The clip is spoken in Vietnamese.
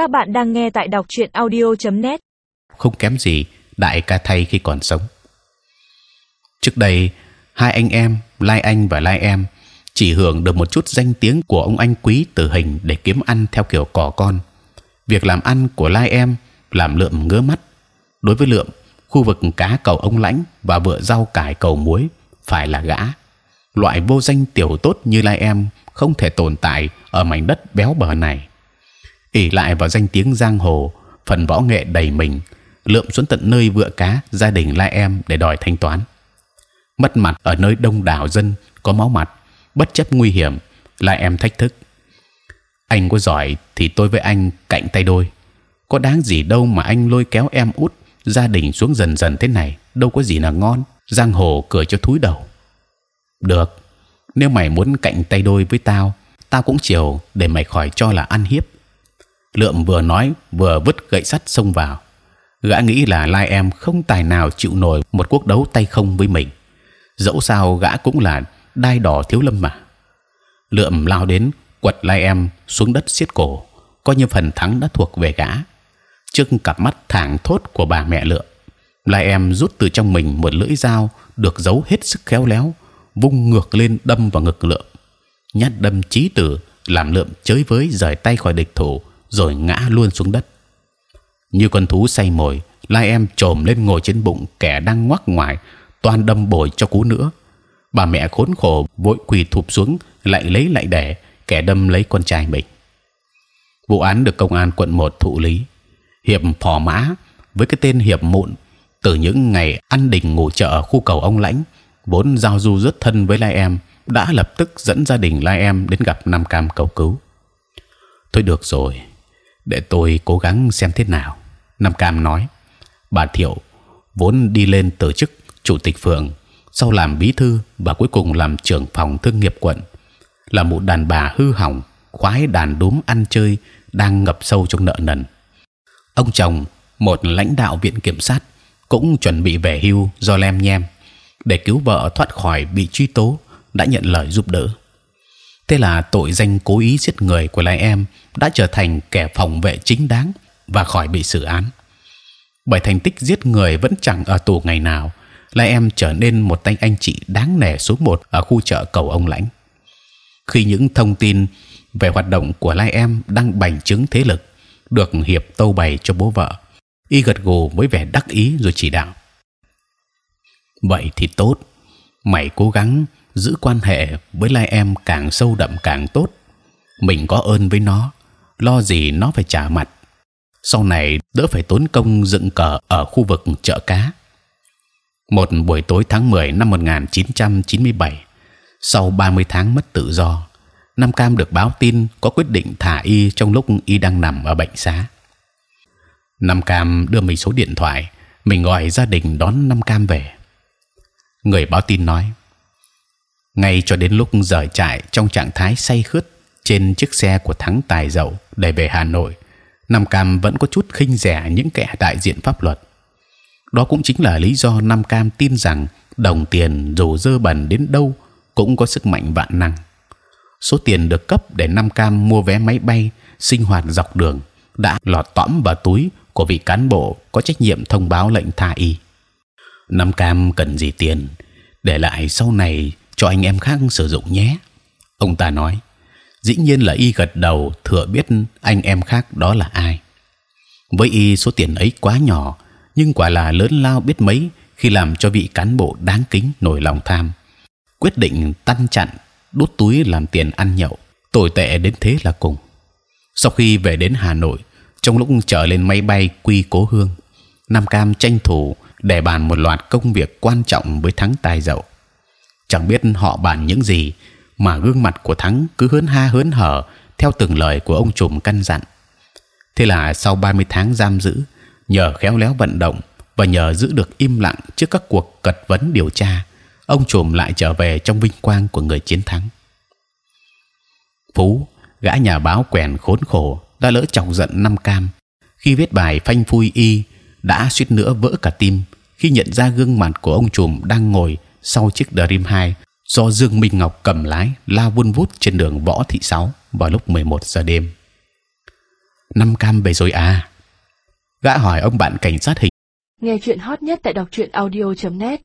Các bạn đang nghe tại đọc truyện audio.net. Không kém gì đại ca thay khi còn sống. Trước đây hai anh em Lai Anh và Lai Em chỉ hưởng được một chút danh tiếng của ông anh quý tử hình để kiếm ăn theo kiểu cỏ con. Việc làm ăn của Lai Em làm lượm ngứa mắt. Đối với lượm, khu vực cá cầu ông lãnh và vựa rau cải cầu muối phải là gã. Loại vô danh tiểu tốt như Lai Em không thể tồn tại ở mảnh đất béo bở này ỉ lại vào danh tiếng giang hồ, phần võ nghệ đầy mình, lượm xuống tận nơi vựa cá gia đình Lai Em để đòi thanh toán. Mất mặt ở nơi đông đảo dân có máu mặt bất chấp nguy hiểm lai em thách thức. Anh có giỏi thì tôi với anh cạnh tay đôi. Có đáng gì đâu mà anh lôi kéo em út gia đình xuống dần dần thế này đâu có gì là ngon giang hồ cười cho thúi đầu. Được nếu mày muốn cạnh tay đôi với tao tao cũng chiều để mày khỏi cho là ăn hiếp lượm vừa nói, vừa vứt gậy sắt xông vào. Gã nghĩ là lai em không tài nào chịu nổi một cuộc đấu tay không với mình. Dẫu sao gã cũng là đai đỏ thiếu lâm mà. Lượm lao đến, quật lai em xuống đất siết cổ, coi như phần thắng đã thuộc về gã. Trước cặp mắt thẳng thốt của bà mẹ lượm, lai em rút từ trong mình một lưỡi dao được giấu hết sức khéo léo, vung ngược lên đâm vào ngực lượm. Nhát đâm chí tử làm lượm chới với rời tay khỏi địch thủ rồi ngã luôn xuống đất. Như con thú say mồi, lai em trồm lên ngồi trên bụng kẻ đang ngoắc ngoài, toàn đâm bồi cho cú nữa. Bà mẹ khốn khổ vội quỳ thụp xuống, lại lấy lại đẻ, kẻ đâm lấy con trai mình. Vụ án được công an quận 1 thụ lý. Hiệp phò mã với cái tên hiệp mụn, từ những ngày ăn đình ngủ chợ ở khu cầu ông lãnh, vốn giao du rất thân với lai em, đã lập tức dẫn gia đình lai em đến gặp nam cam cầu cứu. Thôi được rồi để tôi cố gắng xem thế nào nam cam nói bà thiệu vốn đi lên từ chức chủ tịch phường, sau làm bí thư và cuối cùng làm trưởng phòng thương nghiệp quận, là một đàn bà hư hỏng, khoái đàn đúm ăn chơi, đang ngập sâu trong nợ nần. Ông chồng, một lãnh đạo viện kiểm sát, cũng chuẩn bị về hưu do lem nhem để cứu vợ thoát khỏi bị truy tố, đã nhận lời giúp đỡ. Thế là tội danh cố ý giết người của lại em đã trở thành kẻ phòng vệ chính đáng và khỏi bị xử án. Bởi thành tích giết người vẫn chẳng ở tù ngày nào, Lai em trở nên một tay anh chị đáng nể số một ở khu chợ cầu ông lãnh. Khi những thông tin về hoạt động của Lai em đang bành trướng thế lực được hiệp tâu bày cho bố vợ, y gật gù với vẻ đắc ý rồi chỉ đạo. Vậy thì tốt, mày cố gắng giữ quan hệ với Lai em càng sâu đậm càng tốt. Mình có ơn với nó, lo gì nó phải trả mặt. Sau này đỡ phải tốn công dựng cờ ở khu vực chợ cá một buổi tối tháng 10 năm 1997, sau 30 tháng mất tự do, Nam Cam được báo tin có quyết định thả y trong lúc y đang nằm ở bệnh xá. Nam Cam đưa mình số điện thoại, mình gọi gia đình đón Nam Cam về. Người báo tin nói, ngay cho đến lúc rời trại trong trạng thái say khướt trên chiếc xe của thắng tài dậu để về Hà Nội, Nam Cam vẫn có chút khinh rẻ những kẻ đại diện pháp luật đó cũng chính là lý do Nam Cam tin rằng đồng tiền dù dơ bẩn đến đâu cũng có sức mạnh vạn năng. Số tiền được cấp để Nam Cam mua vé máy bay sinh hoạt dọc đường đã lọt tõm vào túi của vị cán bộ có trách nhiệm thông báo lệnh tha y. Nam Cam cần gì tiền để lại sau này cho anh em khác sử dụng nhé. Ông ta nói. Dĩ nhiên là y gật đầu thừa biết anh em khác đó là ai. Với y số tiền ấy quá nhỏ nhưng quả là lớn lao biết mấy khi làm cho vị cán bộ đáng kính nổi lòng tham, quyết định tăng chặn đút túi làm tiền ăn nhậu, tồi tệ đến thế là cùng. Sau khi về đến Hà Nội, trong lúc trở lên máy bay quy cố hương, Nam Cam tranh thủ để bàn một loạt công việc quan trọng với Thắng tài dậu. Chẳng biết họ bàn những gì mà gương mặt của Thắng cứ hớn ha hớn hở theo từng lời của ông trùm căn dặn. Thế là sau 30 tháng giam giữ, nhờ khéo léo vận động và nhờ giữ được im lặng trước các cuộc cật vấn điều tra, ông trùm lại trở về trong vinh quang của người chiến thắng. Phú, gã nhà báo quèn khốn khổ, đã lỡ chọc giận năm cam khi viết bài phanh phui y đã suýt nữa vỡ cả tim khi nhận ra gương mặt của ông trùm đang ngồi sau chiếc Dream 2 do Dương Minh Ngọc cầm lái lao vun vút trên đường Võ Thị Sáu vào lúc 11 giờ đêm. năm cam về rồi à? Gã hỏi ông bạn cảnh sát hình. Nghe chuyện hot nhất tại đọc truyện audio.net